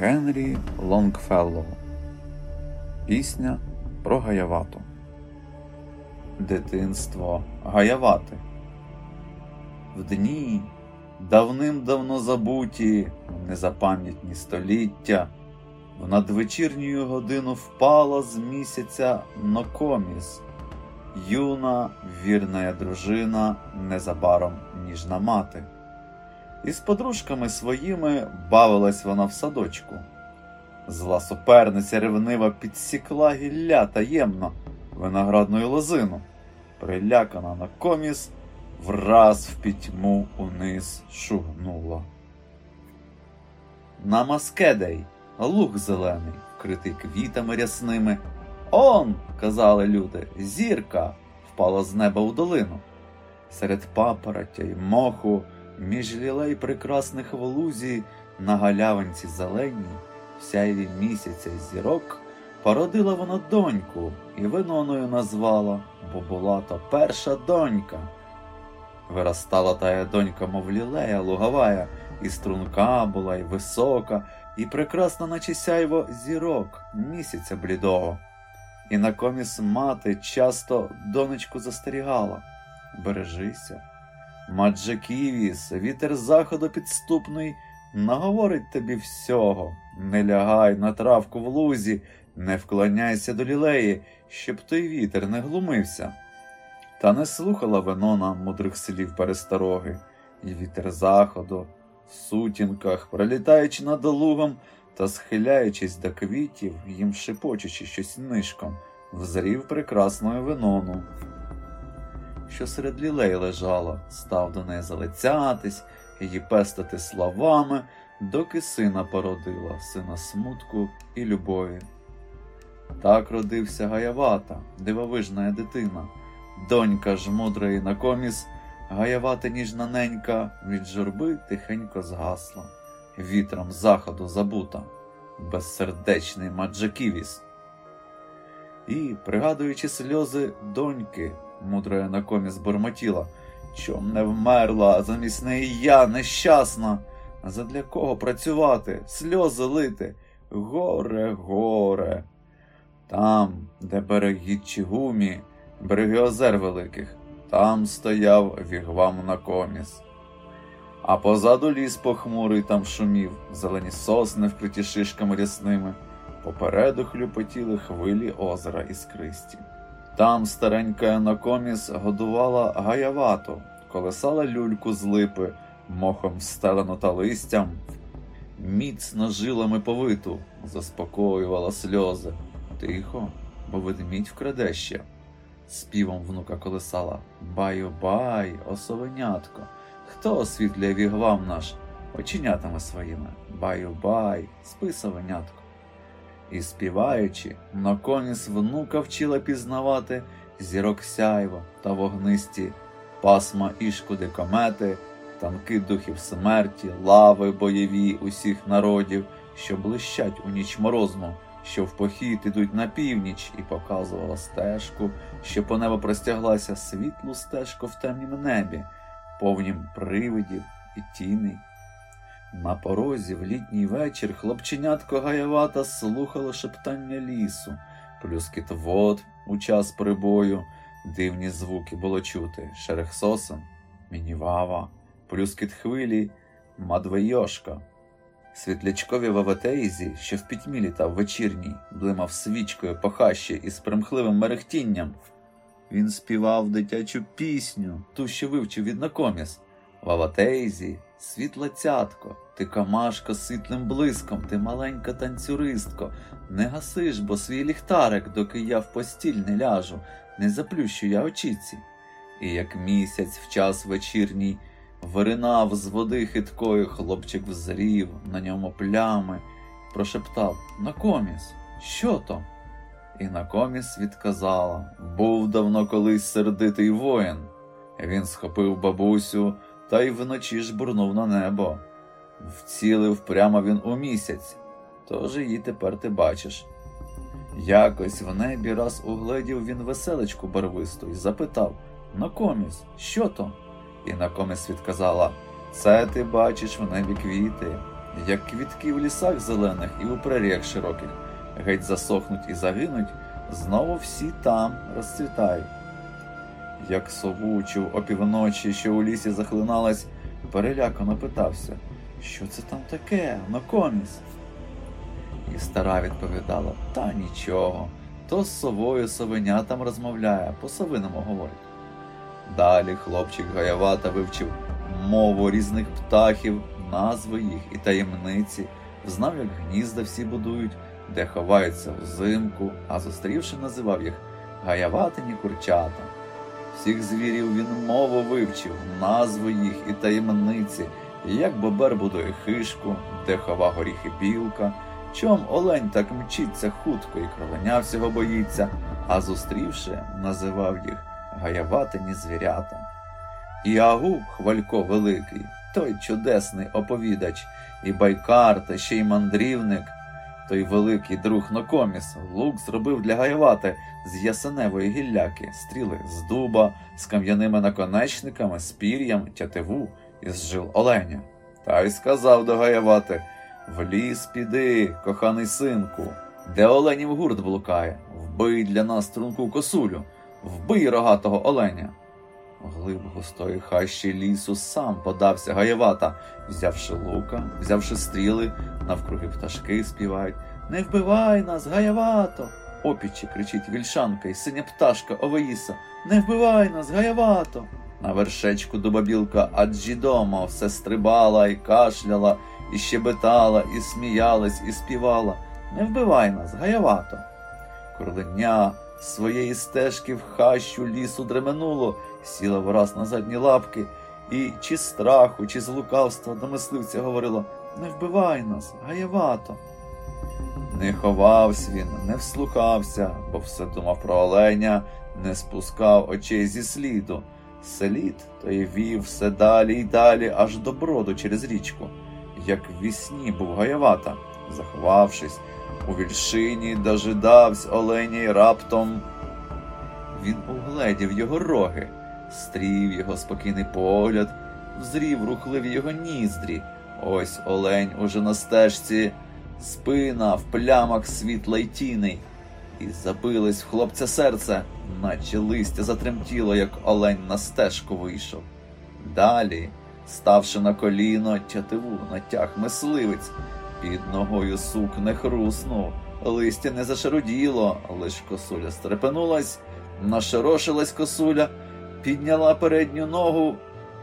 Генрі Лонгфеллоу Пісня про Гаявату. Дитинство Гаявати. В дні давним-давно забуті, незапам'ятні століття, в надвечірню годину впала з місяця Нокоміс, юна вірна дружина, незабаром ніжна мати. Із подружками своїми бавилась вона в садочку. Зла суперниця ревнива підсікла гілля таємно виноградною лозину, прилякана на коміс, враз в пітьму униз шугнула. На маскедей луг зелений, вкритий квітами рясними. Он, казали люди, зірка впала з неба у долину. Серед папоротя й моху між лілей прекрасних в лузі на галявинці зеленій, сяйві місяця зірок, породила вона доньку і виноною назвала, бо була то перша донька. Виростала тая донька, мов лілея луговая, і струнка була, і висока, і прекрасна, наче сяйво зірок місяця блідого. І на коміс мати часто донечку застерігала бережися. Маджаківіс, вітер заходу підступний, наговорить тобі всього. Не лягай на травку в лузі, не вклоняйся до лілеї, щоб той вітер не глумився. Та не слухала Венона мудрих слів перестороги, і вітер заходу, в сутінках, пролітаючи над лугом та схиляючись до квітів, їм шепочучи щось нишком, взрів прекрасної Венону що серед лілей лежала, став до неї залицятись, її пестити словами, доки сина породила, сина смутку і любові. Так родився Гаявата, дивовижна дитина, донька ж мудрої на коміс, Гаявата ніжна ненька від журби тихенько згасла, вітром заходу забута, безсердечний Маджаківіс. І, пригадуючи сльози доньки, мудра на комі збормотіла, чом не вмерла, замість неї я нещасна. А задля кого працювати, сльози лити? Горе, горе. Там, де береги Чигумі, береги озер великих, там стояв вігвам на коміс. А позаду ліс похмурий там шумів, зелені сосни, вкриті шишками рясними, попереду хлюпотіли хвилі озера іскристі. Там старенька Енокоміс годувала гаявату, колесала люльку з липи, мохом стелену та листям, міцно жилами повиту, заспокоювала сльози. Тихо, бо ведмідь вкраде ще. Співом внука колесала Баю бай, осовенятко, хто освітлює вігвам наш оченятами своїми? Баю бай, спи. І співаючи, Ноконіс внука вчила пізнавати зірок сяйво та вогнисті, пасма ішкуди комети, танки духів смерті, лави бойові усіх народів, що блищать у ніч морозну, що в похід ідуть на північ, і показувала стежку, що по небу простяглася світлу стежку в темнім небі, повнім привидів і тіней. На порозі в літній вечір хлопченятко гаявата слухало шептання лісу, плюскіт вод у час прибою, дивні звуки було чути, шерех сосен, мінівава, плюскіт хвилі, мадвейошка. Світлячкові ваватейзі, що в пітьмі літав вечірній, блимав свічкою похаще із примхливим мерехтінням. Він співав дитячу пісню, ту, що вивчив від накоміс. Ваватейзі, світла цятко, ти камашка ситлим блиском, ти маленька танцюристко, не гасиш, бо свій ліхтарик, доки я в постіль не ляжу, не заплющу я очіці. І як місяць в час вечірній виринав з води хиткою, хлопчик взрів, на ньому плями, прошептав Накоміс, що то? І накоміс відказала був давно колись сердитий воїн. Він схопив бабусю та й вночі жбурнув на небо. Вцілив прямо він у місяць, тож її тепер ти бачиш. Якось в небі раз угледів він веселечку барвисту і запитав Накоміс, що то? І накоміс відказала Це ти бачиш в небі квіти, як квітки в лісах зелених і у преріях широких, геть засохнуть і загинуть, знову всі там розцвітають. Як сову чув опівночі, що у лісі захлиналась, перелякано питався, що це там таке, накомість? І стара відповідала, та нічого, то з совою совеня там розмовляє, по совиному говорить. Далі хлопчик Гаявата вивчив мову різних птахів, назви їх і таємниці, знав, як гнізда всі будують, де ховаються взимку, а зустрівши, називав їх Гаяватині курчата. Всіх звірів він мову вивчив, назви їх і таємниці, як бобер будує хишку, де хова горіхи білка, чом олень так мчиться хутко і кровеня всього боїться, а зустрівши, називав їх гаяватині звірята. І Агу, хвалько великий, той чудесний оповідач, і байкар, та ще й мандрівник, той великий друг Нокоміс, лук зробив для Гаявати з ясеневої гілляки, стріли з дуба, з кам'яними наконечниками, з пір'ям, тятиву із жил оленя. Та й сказав до Гаявати В ліс піди, коханий синку, де оленів гурт блукає, вбий для нас струнку косулю, вбий рогатого оленя. Глиб густої хащі лісу сам подався Гаявата, взявши лука, взявши стріли, навкруги пташки співають Не вбивай нас, Гаявато! Опічі кричить вільшанка і синя пташка Овеїса Не вбивай нас, Гаявато! На вершечку дубабілка Аджідома все стрибала і кашляла, і щебетала, і сміялась, і співала Не вбивай нас, Гаявато! Кроленя своєї стежки в хащу лісу дременуло, сіла враз на задні лапки, і чи страху, чи з лукавства до мисливця говорила Не вбивай нас, гаєвато. Не ховався він, не вслухався, бо все думав про оленя, не спускав очей зі сліду. Слід той вів все далі й далі, аж до броду через річку, як вісні був гаєвата, заховавшись. У вільшині дожидавсь оленя й раптом. Він угледів його роги, стрів його спокійний погляд, взрів рухливі його ніздрі. Ось олень уже на стежці, спина в плямах світла й тіней. І забилось в хлопця серце, наче листя затремтіло, як олень на стежку вийшов. Далі, ставши на коліно, тятиву натяг мисливець. Під ногою сук не хруснув, листя не зашаруділо, лиш косуля стрепенулась, нашорошилась косуля, підняла передню ногу,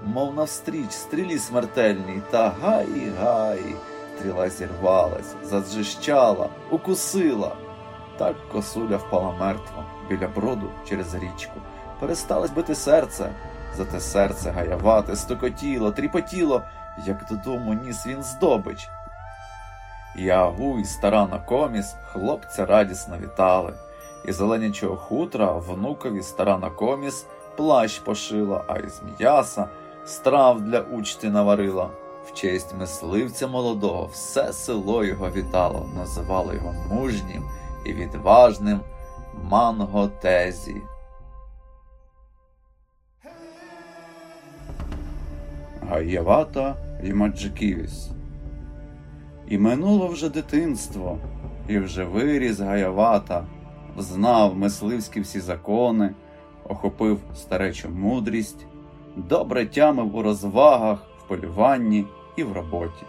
мов навстріч стрілі смертельній, та гай, гай, стріла зірвалась, заджищала, укусила. Так косуля впала мертва біля броду через річку. Пересталось бити серце, зате серце гаявате, стокотіло, тріпотіло, як додому ніс він здобич. Ягу і стара накоміс хлопця радісно вітали, і зеленячого хутра внукові стара накоміс плащ пошила, а із м'яса страв для учти наварила. В честь мисливця молодого все село його вітало, називало його мужнім і відважним Манготезі. Гаєвата і Маджиківіс і минуло вже дитинство, і вже виріс Гаявата, знав мисливські всі закони, охопив старечу мудрість, добре тямив у розвагах, в полюванні і в роботі.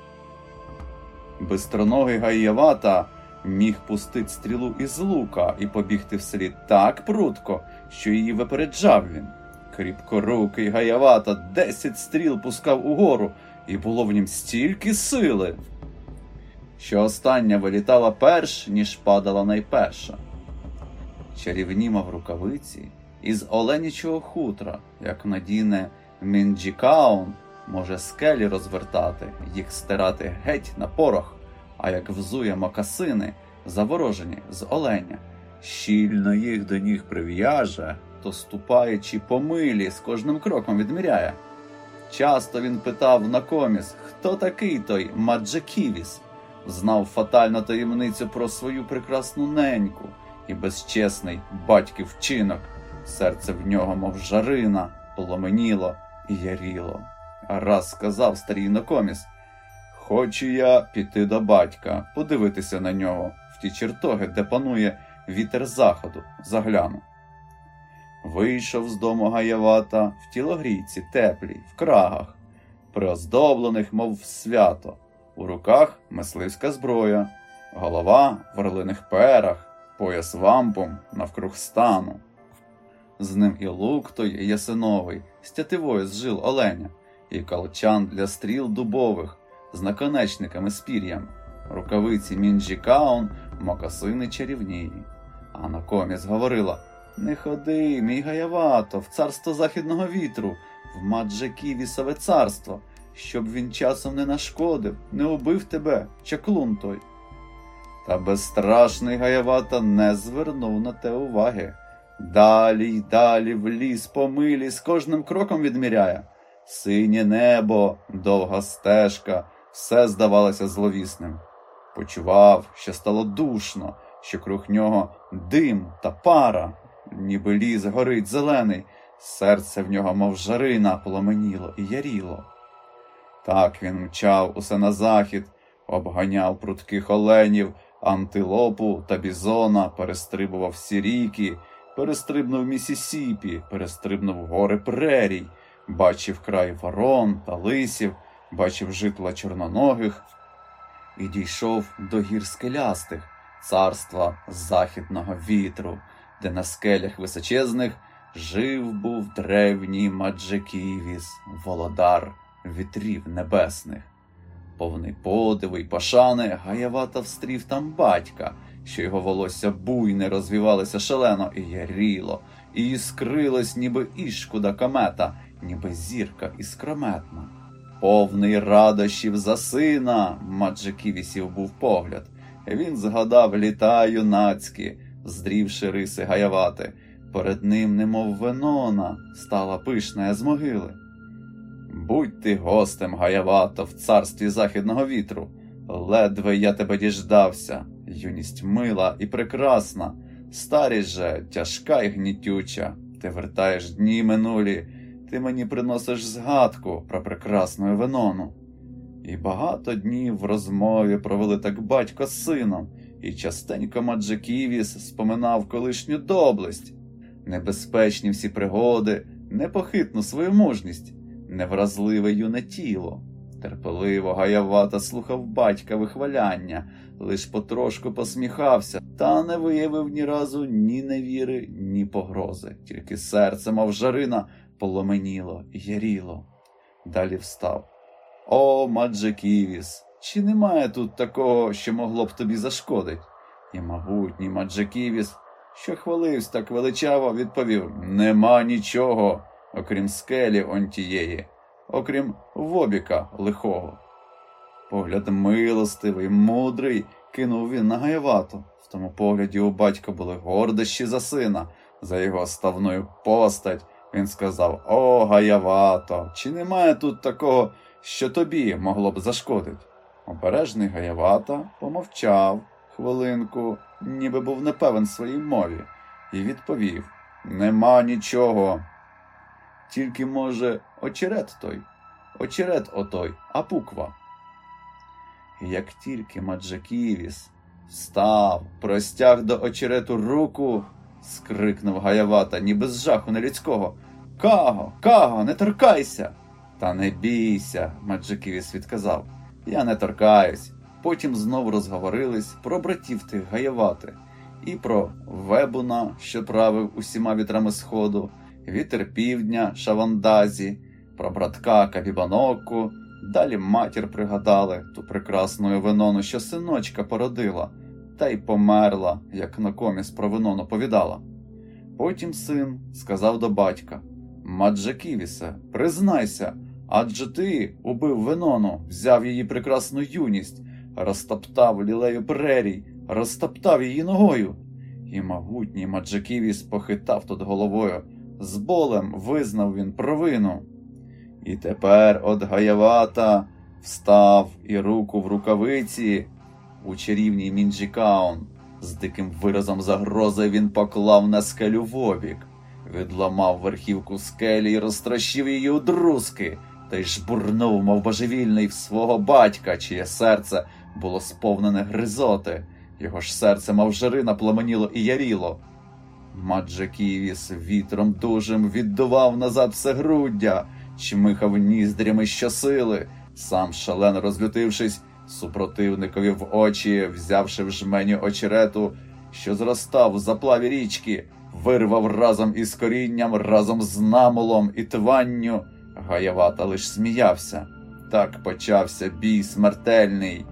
Бистроногий Гаявата міг пустити стрілу із лука і побігти вслід так прудко, що її випереджав він. Кріпкорукий Гаявата десять стріл пускав угору, і було в нім стільки сили що остання вилітала перш, ніж падала найперша. Чарівні мав рукавиці із оленячого хутра, як надіне Мінджікаун, може скелі розвертати, їх стирати геть на порох, а як взує мокасини, заворожені з оленя, щільно їх до ніг прив'яже, то ступаючи по милі, з кожним кроком відміряє. Часто він питав на коміс, хто такий той Маджаківіс, знав фатальну таємницю про свою прекрасну неньку і безчесний батьків вчинок. Серце в нього, мов жарина, пломеніло і яріло. А раз сказав старий інокоміс Хочу я піти до батька, подивитися на нього в ті чертоги, де панує вітер заходу, загляну. Вийшов з дому Гаявата в тілогрійці теплій, в крагах, приоздоблених, мов свято, у руках мисливська зброя, голова в орлиних перах, пояс вампум навкруг стану. З ним і лук той ясеновий, з тятивою з жил оленя, і колчан для стріл дубових, з наконечниками з пір'ям, рукавиці мінджікаун, мокасини чарівні. А Нокоміс говорила Не ходи, мій Гаявато, в царство західного вітру, в Маджаківісове царство, щоб він часом не нашкодив, не убив тебе, чаклун той. Та безстрашний Гаявата не звернув на те уваги. Далі й далі в ліс по милі з кожним кроком відміряє. Синє небо, довга стежка, все здавалося зловісним. Почував, що стало душно, що круг нього дим та пара, ніби ліс горить зелений, серце в нього, мов жарина, поламеніло і яріло. Так він мчав усе на захід, обганяв прудких оленів, антилопу та бізона, перестрибував всі ріки, перестрибнув Місісіпі, перестрибнув гори прерій, бачив край ворон та лисів, бачив житла чорноногих і дійшов до гір скелястих, царства західного вітру, де на скелях височезних жив був древній Маджеківіс, володар вітрів небесних. Повний подиву й пошани Гаявата встрів там батька, що його волосся буйне розвівалося шалено і яріло, і іскрилось, ніби ішкуда комета, ніби зірка іскрометна. Повний радощів за сина Маджиківісів був погляд. Він згадав літа юнацькі, здрівши риси гаявати. Перед ним, немов венона, стала пишна з могили. Будь ти гостем гаявато в царстві західного вітру, ледве я тебе діждався, юність мила і прекрасна, старість же тяжка й гнітюча, ти вертаєш дні минулі, ти мені приносиш згадку про прекрасну венону. І багато днів в розмові провели так батько з сином, і частенько Маджиківіс споминав колишню доблесть, небезпечні всі пригоди, непохитну свою мужність невразливе юне тіло. Терпеливо гаявата слухав батька вихваляння, лиш потрошку посміхався, та не виявив ні разу ні невіри, ні погрози, тільки серце, мов жарина, поломеніло яріло. Далі встав. О, Маджеківіс, чи немає тут такого, що могло б тобі зашкодить? І могутній Маджеківіс, що хвалився так величаво, відповів Нема нічого окрім скелі он тієї, окрім вобіка лихого. Погляд милостивий, мудрий, кинув він на Гаєвату. В тому погляді у батька були гордощі за сина, за його ставною постать. Він сказав О, Гаявато, чи немає тут такого, що тобі могло б зашкодити? Обережний Гаявата помовчав хвилинку, ніби був непевен своїй мові, і відповів Нема нічого. Тільки, може, очерет той, очерет отой, а пуква. Як тільки Маджаківіс встав, простяг до очерету руку, скрикнув Гаявата, ніби з жаху нелюдського. Каго, Каго, не торкайся. Та не бійся, Маджаківіс відказав. Я не торкаюсь. Потім знов розговорились про братів тих Гаявати і про Вебуна, що правив усіма вітрами сходу вітер півдня, Шавандазі, про братка Кабібаноку, далі матір пригадали ту прекрасну винону, що синочка породила, та й померла, як на коміс про винону повідала. Потім син сказав до батька Маджаківісе, признайся, адже ти убив винону, взяв її прекрасну юність, розтоптав лілею прерій, розтоптав її ногою. І могутній Маджаківіс похитав тут головою з болем визнав він провину. І тепер от Гаявата встав і руку в рукавиці у чарівній Мінджікаун. З диким виразом загрози він поклав на скелю Вобік, відламав верхівку скелі і розтрощив її у друзки, та й жбурнув, мов божевільний, в свого батька, чиє серце було сповнене гризоти. Його ж серце, мов жарина, пламеніло і яріло. Маджаківіс вітром дужим віддував назад все груддя, чмихав ніздрями щосили, сам шалено розлютившись, супротивникові в очі, взявши в жмені очерету, що зростав у заплаві річки, вирвав разом із корінням, разом з намолом і тванню. Гаявата лиш сміявся. Так почався бій смертельний.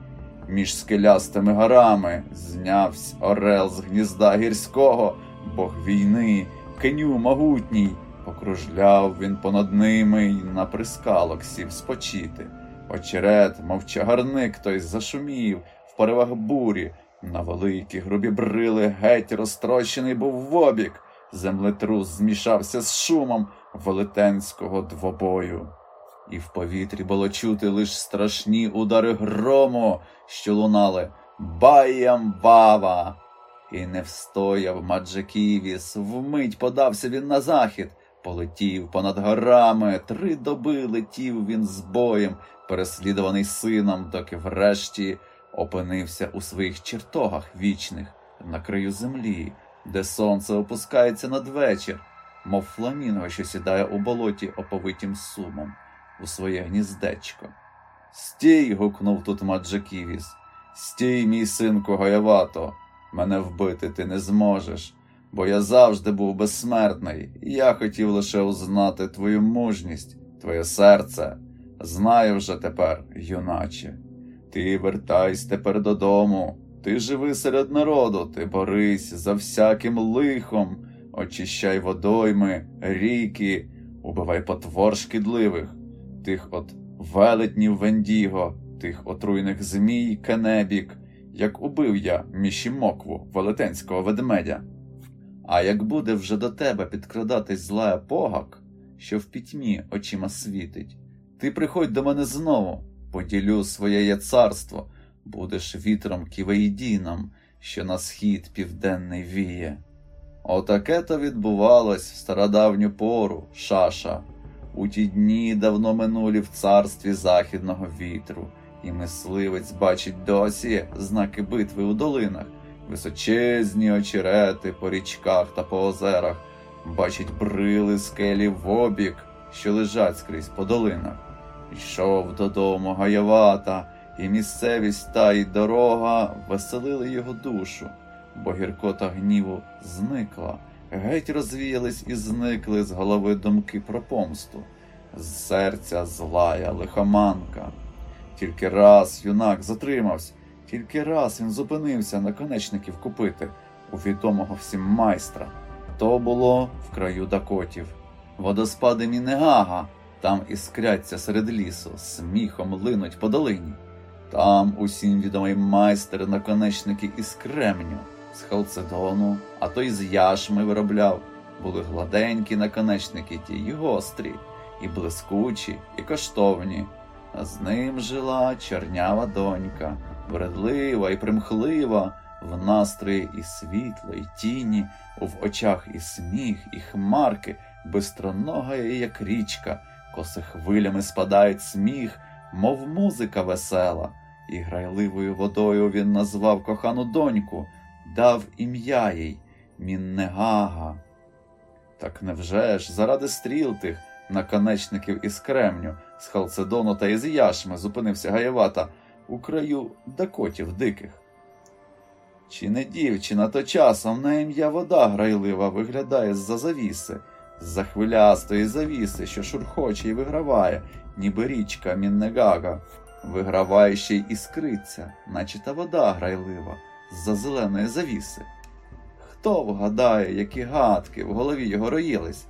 Між скелястими горами знявсь орел з гнізда гірського, бог війни, кеню могутній. Покружляв він понад ними й на прискалок сів спочити. Очерет, мов чагарник, той зашумів в поривах бурі. На великі грубі брили геть розтрощений був вобік. Землетрус змішався з шумом велетенського двобою. І в повітрі було чути лиш страшні удари грому, що лунали Баям бава. І не встояв Маджаківіс, вмить подався він на захід, полетів понад горами, три доби летів він з боєм, переслідуваний сином, доки врешті опинився у своїх чертогах вічних на краю землі, де сонце опускається надвечір, мов фламінго, що сідає у болоті оповитім сумом у своє гніздечко. Стій. гукнув тут Маджаківіс. Стій, мій синку Гаявато, мене вбити ти не зможеш, бо я завжди був безсмертний, і я хотів лише узнати твою мужність, твоє серце. Знаю вже тепер, юначе. Ти вертайся тепер додому, ти живи серед народу, ти борись за всяким лихом, очищай водойми, ріки, убивай потвор шкідливих, тих от велетнів Вендіго, тих отруйних змій Кенебік, як убив я мішімокву, велетенського ведмедя. А як буде вже до тебе підкрадатись злая погак, що в пітьмі очима світить, ти приходь до мене знову, поділю своє царство, будеш вітром ківеїдіном, що на схід південний віє. Отаке то відбувалось в стародавню пору, шаша, у ті дні давно минулі в царстві західного вітру, і мисливець бачить досі знаки битви у долинах, височезні очерети по річках та по озерах, бачить брили скелі в обік, що лежать скрізь по долинах. Йшов додому гаявата, і місцевість та й дорога веселили його душу, бо гіркота гніву зникла, геть розвіялись і зникли з голови думки про помсту, з серця злая лихоманка. Тільки раз юнак затримався, тільки раз він зупинився наконечників купити у відомого всім майстра. То було в краю дакотів. Водоспади Мінегага, там іскряться серед лісу, сміхом линуть по долині. Там усім відомий майстер наконечники із кремню, з халцедону, а то й з яшми виробляв. Були гладенькі наконечники ті, й гострі, і блискучі, і коштовні. А з ним жила чорнява донька, вредлива і примхлива, в настрої і світло, і тіні, в очах і сміх, і хмарки, бистронога, як річка, коси хвилями спадають сміх, мов музика весела, і грайливою водою він назвав кохану доньку, дав ім'я їй Міннегага. Так невже ж заради стріл тих наконечників із кремню, з халцедону та із яшми зупинився Гаєвата у краю дакотів диких? Чи не дівчина, то часом на ім'я вода грайлива виглядає з-за завіси, з-за хвилястої завіси, що шурхоче і виграває, ніби річка Міннегага, виграває ще й іскриться, наче та вода грайлива, з-за зеленої завіси. Хто вгадає, які гадки в голові його роїлись?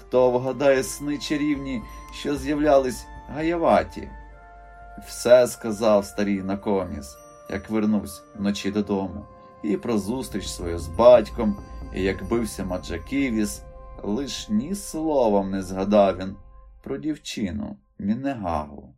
Хто вгадає сни чарівні, що з'являлись гаяваті? Все сказав старий накоміс, як вернусь вночі додому, і про зустріч свою з батьком, і як бився Маджаківіс, лиш ні словом не згадав він про дівчину Мінегагу.